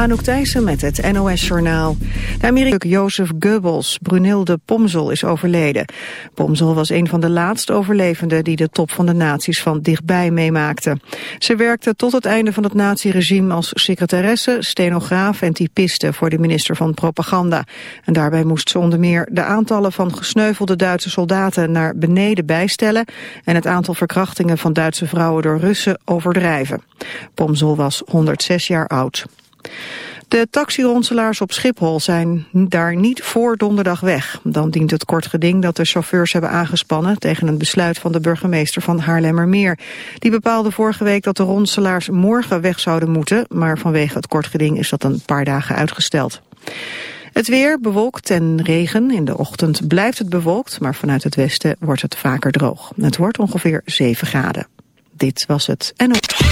Anouk Thijssen met het NOS-journaal. De Amerikaan Jozef Goebbels, Brunilde Pomzel, is overleden. Pomzel was een van de laatste overlevenden die de top van de nazi's van dichtbij meemaakte. Ze werkte tot het einde van het naziregime als secretaresse, stenograaf en typiste voor de minister van Propaganda. En daarbij moest ze onder meer de aantallen van gesneuvelde Duitse soldaten naar beneden bijstellen en het aantal verkrachtingen van Duitse vrouwen door Russen overdrijven. Pomzel was 106 jaar oud. De taxironselaars op Schiphol zijn daar niet voor donderdag weg. Dan dient het kort geding dat de chauffeurs hebben aangespannen... tegen een besluit van de burgemeester van Haarlemmermeer. Die bepaalde vorige week dat de ronselaars morgen weg zouden moeten... maar vanwege het kort geding is dat een paar dagen uitgesteld. Het weer bewolkt en regen. In de ochtend blijft het bewolkt, maar vanuit het westen wordt het vaker droog. Het wordt ongeveer 7 graden. Dit was het. En...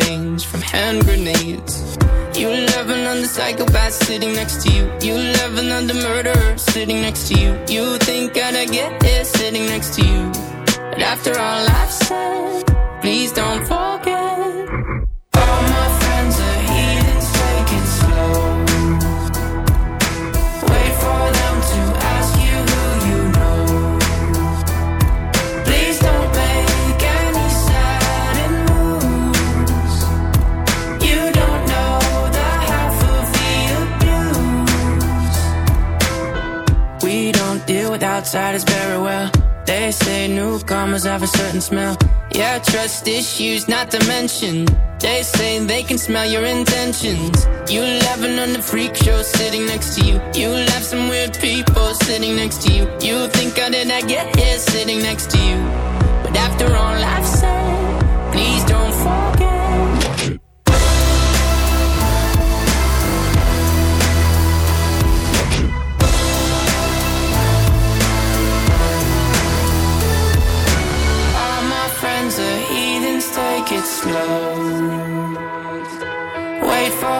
change from hand grenades. You love another psychopath sitting next to you. You love another murderer sitting next to you. You think I'd get it sitting next to you. But after all, smell Yeah, trust issues not to mention They say they can smell your intentions. You laughing on the freak show sitting next to you. You laugh some weird people sitting next to you. You think how did I get here sitting next to you. But after all I've said Please don't forget.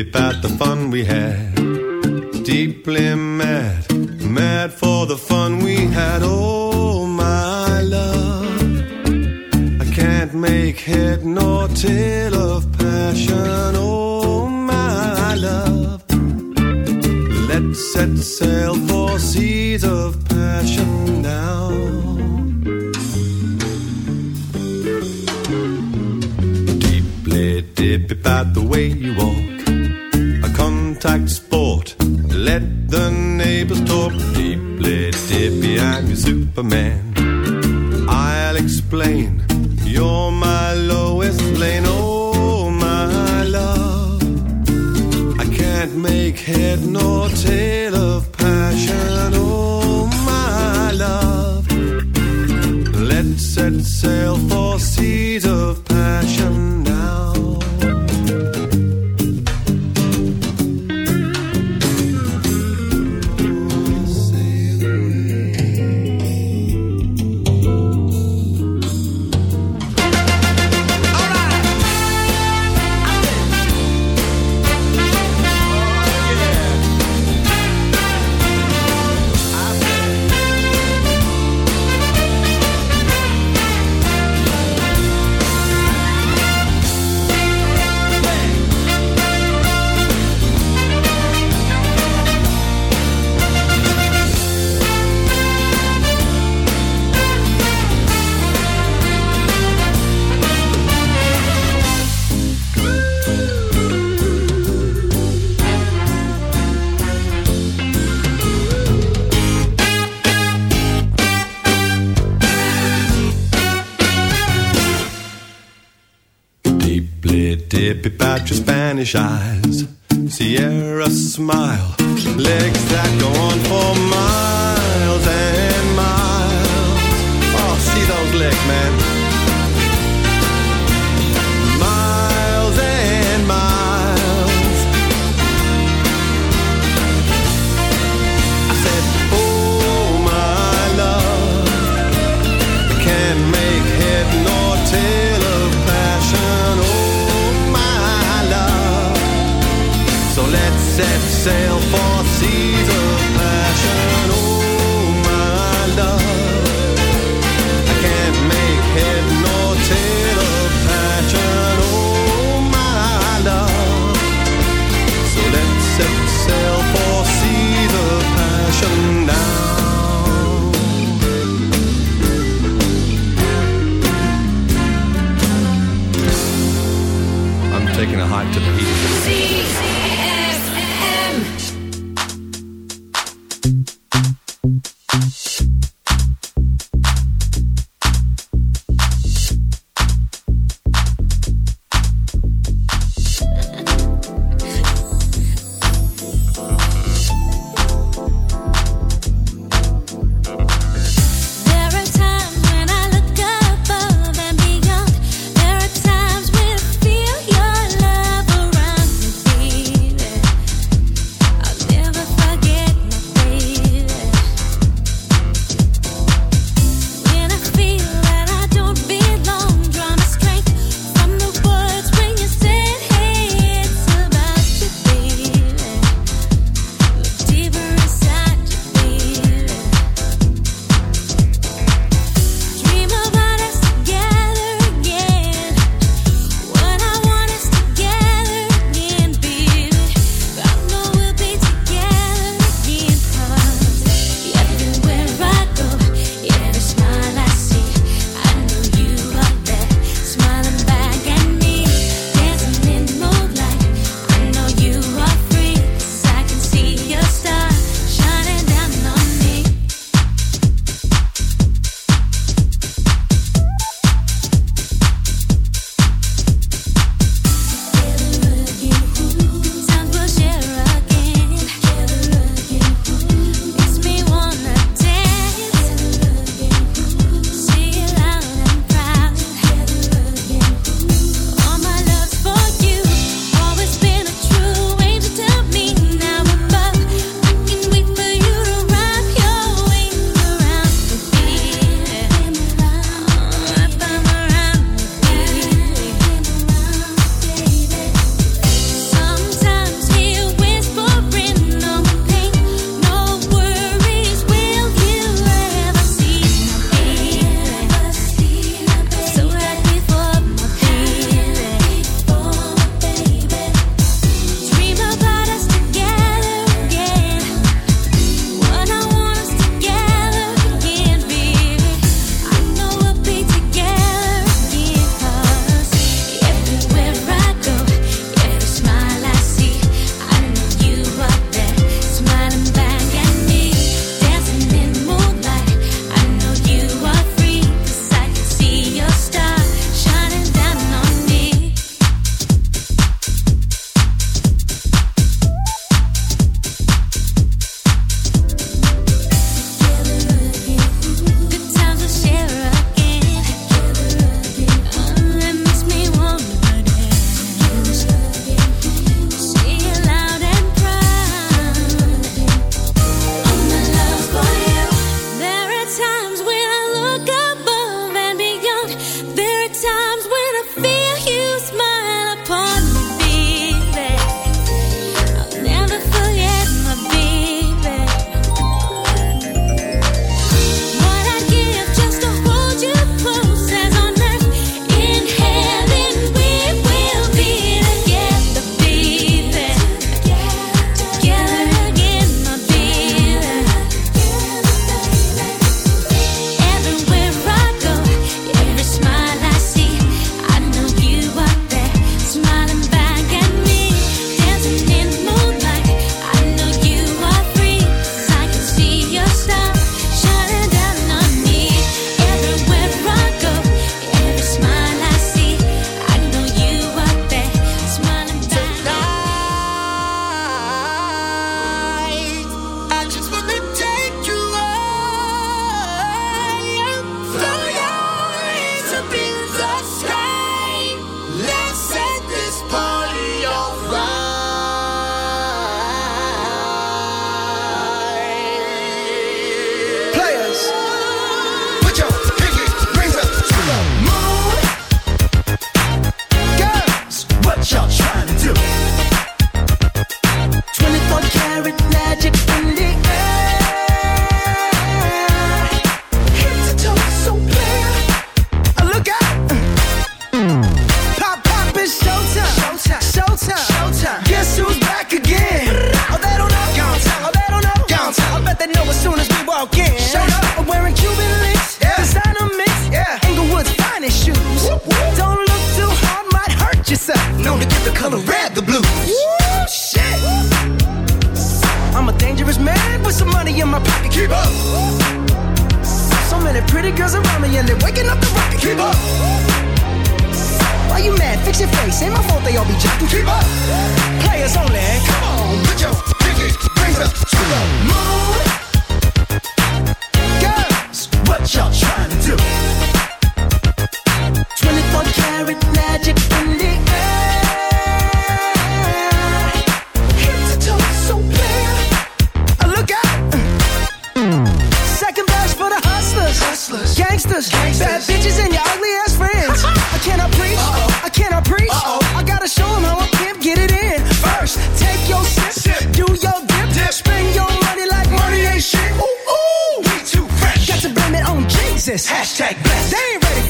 about the fun we had. Eyes. Sierra smile. Legs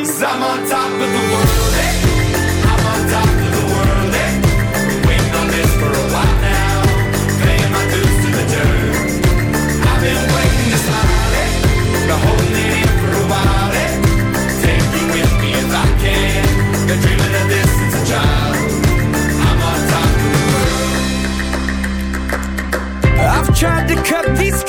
Cause I'm on top of the world, eh? I'm on top of the world, eh? On this for a while now. Paying my dues to the dirt. I've been waiting? Been holding it in for a while, eh? Take with me if I can. Been dreaming of this since a child. I'm on top of the world. I've tried to cut these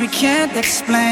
we can't explain.